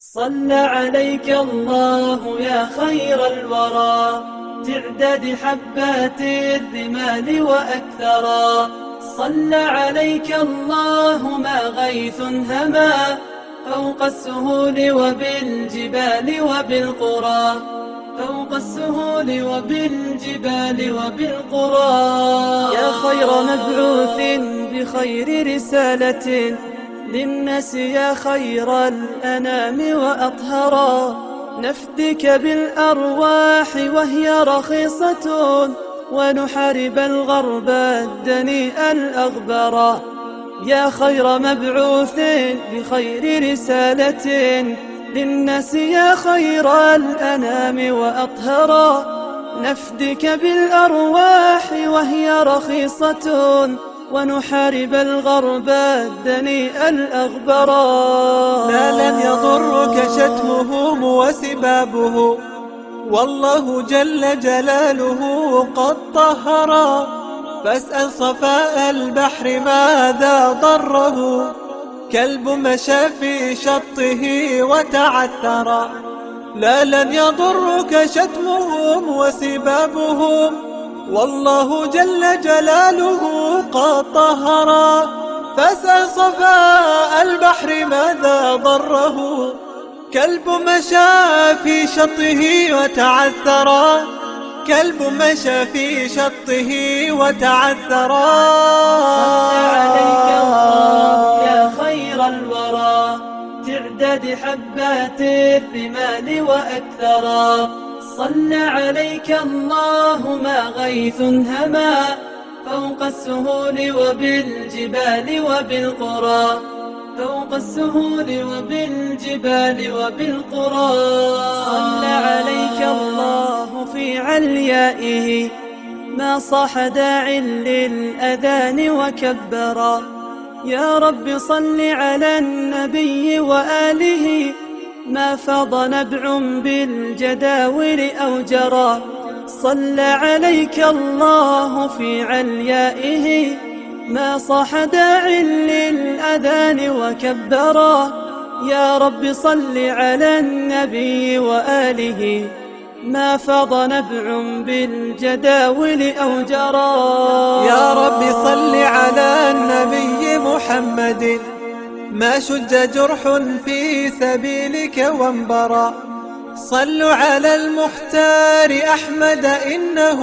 صلى عليك الله يا خير الورى. تعداد حبات الرمال وأكثرا. صلى عليك الله ما غيث هما. فوق السهول وبالجبال وبالقرى. فوق السهول وبالجبال وبالقرى. يا خير مبعوث بخير رسالة للناس يا خير الأنام وأطهرا نفدك بالأرواح وهي رخيصة ونحارب الغرب الدنيء الأغبرا يا خير مبعوث بخير رسالة. للناس يا خير الأنام وأطهرا نفدك بالأرواح وهي رخيصة. ونحارب الغرب الدنيء الأغبرا لا لن يضرك شتمهم وسبابه والله جل جلاله قد طهرا فاسأل صفاء البحر ماذا ضره كلب مشى في شطه وتعثرا لا لن يضرك شتمهم وسبابهم والله جل جلاله قد طهرا فاسأل صفاء البحر ماذا ضره. كلب مشى في شطه وتعثرا كلب مشى في شطه وتعثرا عليك الله يا خير الورى. تعداد حبات الرمال وأكثرا صلى عليك الله ما غيث هما فوق السهول وبالجبال وبالقرى فوق السهول وبالجبال وبالقرى. صلى عليك الله في عليائه ما صاح داع للأذان وكبرا يا رب صل على النبي وآله ما فاض نبع بالجداول أو جرى. صلى عليك الله في عليائه. ما صاح داع للأذان وكبرا. يا رب صل على النبي وآله. ما فاض نبع بالجداول أو جرى. يا رب صل على النبي محمد. ما شج جرح في سبيلك وانبرى صلوا على المختار أحمد إنه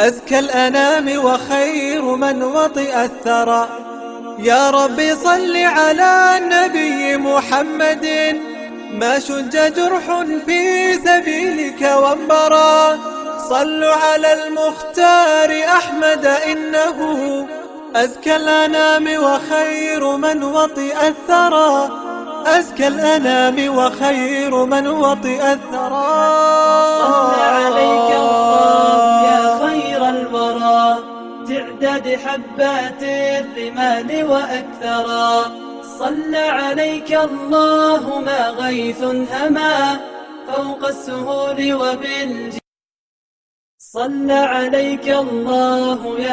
أزكى الأنام وخير من وطئ الثرى. يا رب صل على النبي محمد. ما شج جرح في سبيلك وانبرى صلوا على المختار أحمد إنه أزكى الأنام وخير من وطئ الثرى. أزكى الأنام وخير من وطئ الثرى. صلى عليك الله يا خير الورى. تعداد حبات الرمال وأكثرا. صلى عليك الله ما غيث هما فوق السهول وبالجبال صلى عليك الله يا